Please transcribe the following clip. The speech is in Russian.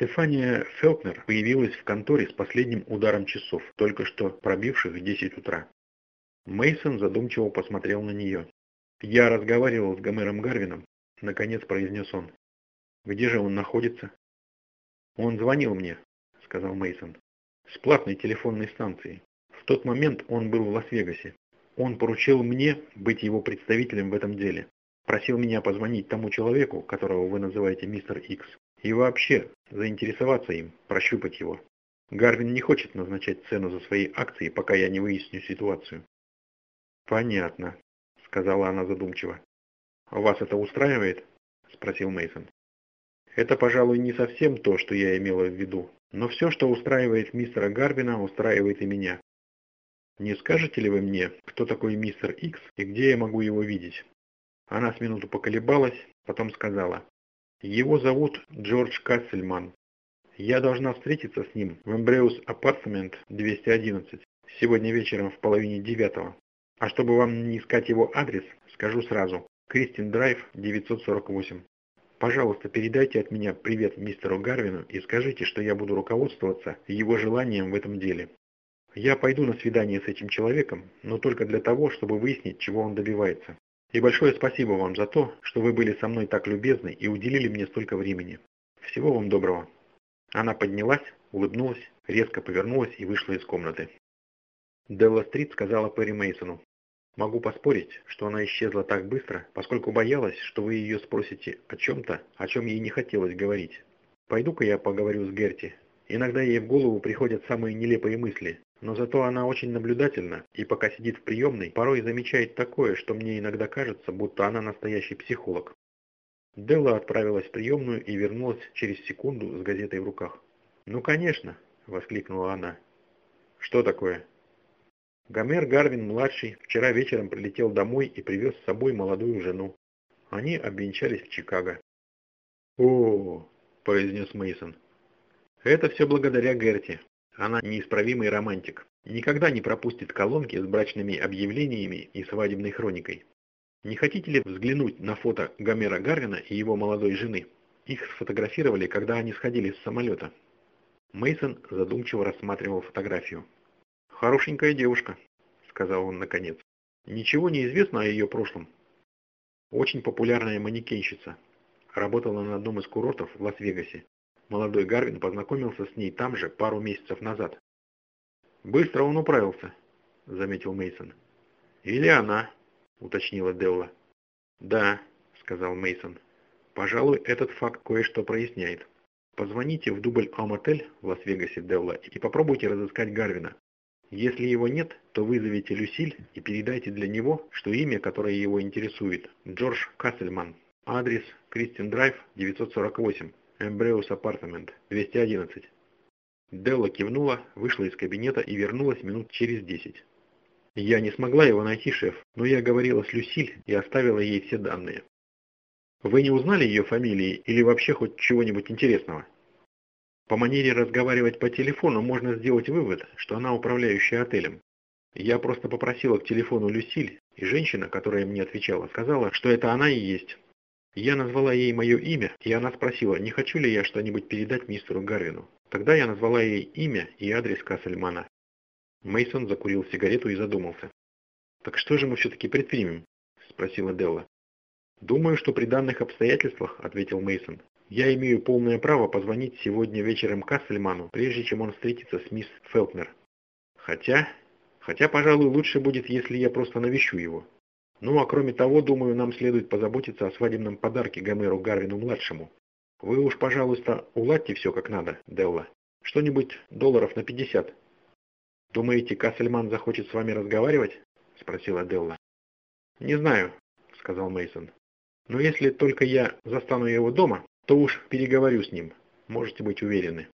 Стефания Фелкнер появилась в конторе с последним ударом часов, только что пробивших 10 утра. Мейсон задумчиво посмотрел на нее. «Я разговаривал с Гомером Гарвином», — наконец произнес он. «Где же он находится?» «Он звонил мне», — сказал Мейсон, — «с платной телефонной станции. В тот момент он был в Лас-Вегасе. Он поручил мне быть его представителем в этом деле. Просил меня позвонить тому человеку, которого вы называете мистер Икс. И вообще, заинтересоваться им, прощупать его. Гарвин не хочет назначать цену за свои акции, пока я не выясню ситуацию. Понятно, сказала она задумчиво. Вас это устраивает? спросил Мейсон. Это, пожалуй, не совсем то, что я имела в виду, но все, что устраивает мистера Гарвина, устраивает и меня. Не скажете ли вы мне, кто такой мистер Икс и где я могу его видеть? Она с минуту поколебалась, потом сказала. Его зовут Джордж Кассельман. Я должна встретиться с ним в Эмбреус Апартмент 211 сегодня вечером в половине девятого. А чтобы вам не искать его адрес, скажу сразу. Кристин Драйв 948. Пожалуйста, передайте от меня привет мистеру Гарвину и скажите, что я буду руководствоваться его желанием в этом деле. Я пойду на свидание с этим человеком, но только для того, чтобы выяснить, чего он добивается. И большое спасибо вам за то, что вы были со мной так любезны и уделили мне столько времени. Всего вам доброго. Она поднялась, улыбнулась, резко повернулась и вышла из комнаты. Делла Стрит сказала Перри Мейсону. Могу поспорить, что она исчезла так быстро, поскольку боялась, что вы ее спросите о чем-то, о чем ей не хотелось говорить. Пойду-ка я поговорю с Герти. Иногда ей в голову приходят самые нелепые мысли, но зато она очень наблюдательна, и пока сидит в приемной, порой замечает такое, что мне иногда кажется, будто она настоящий психолог. Делла отправилась в приемную и вернулась через секунду с газетой в руках. «Ну, конечно!» – воскликнула она. «Что такое?» Гомер Гарвин-младший вчера вечером прилетел домой и привез с собой молодую жену. Они обвенчались в Чикаго. «О!» – произнес Мейсон. «Это все благодаря Герти. Она неисправимый романтик. Никогда не пропустит колонки с брачными объявлениями и свадебной хроникой. Не хотите ли взглянуть на фото Гомера Гарвина и его молодой жены? Их сфотографировали, когда они сходили с самолета. Мейсон задумчиво рассматривал фотографию. «Хорошенькая девушка», — сказал он наконец. «Ничего не известно о ее прошлом?» «Очень популярная манекенщица. Работала на одном из курортов в Лас-Вегасе. Молодой Гарвин познакомился с ней там же пару месяцев назад. «Быстро он управился», — заметил Мейсон. «Или она», — уточнила Делла. «Да», — сказал Мейсон. «Пожалуй, этот факт кое-что проясняет. Позвоните в дубль Ам-отель в Лас-Вегасе, Делла, и попробуйте разыскать Гарвина. Если его нет, то вызовите Люсиль и передайте для него, что имя, которое его интересует, Джордж Кассельман. Адрес Кристин Драйв, 948. Эмбреус Апартамент, 211. Делла кивнула, вышла из кабинета и вернулась минут через десять. Я не смогла его найти, шеф, но я говорила с Люсиль и оставила ей все данные. Вы не узнали ее фамилии или вообще хоть чего-нибудь интересного? По манере разговаривать по телефону можно сделать вывод, что она управляющая отелем. Я просто попросила к телефону Люсиль, и женщина, которая мне отвечала, сказала, что это она и есть. Я назвала ей мое имя, и она спросила, не хочу ли я что-нибудь передать мистеру Гарвину. Тогда я назвала ей имя и адрес Кассельмана. Мейсон закурил сигарету и задумался. «Так что же мы все-таки предпримем?» – спросила Делла. «Думаю, что при данных обстоятельствах», – ответил Мейсон, – «я имею полное право позвонить сегодня вечером Кассельману, прежде чем он встретится с мисс Фелкнер. Хотя, хотя, пожалуй, лучше будет, если я просто навещу его. Ну а кроме того, думаю, нам следует позаботиться о свадебном подарке Гомеру Гарвину-младшему. Вы уж, пожалуйста, уладьте все как надо, Делла. Что-нибудь долларов на 50. Думаете, Кассельман захочет с вами разговаривать? Спросила Делла. Не знаю, сказал Мейсон. Но если только я застану его дома, то уж переговорю с ним. Можете быть уверены.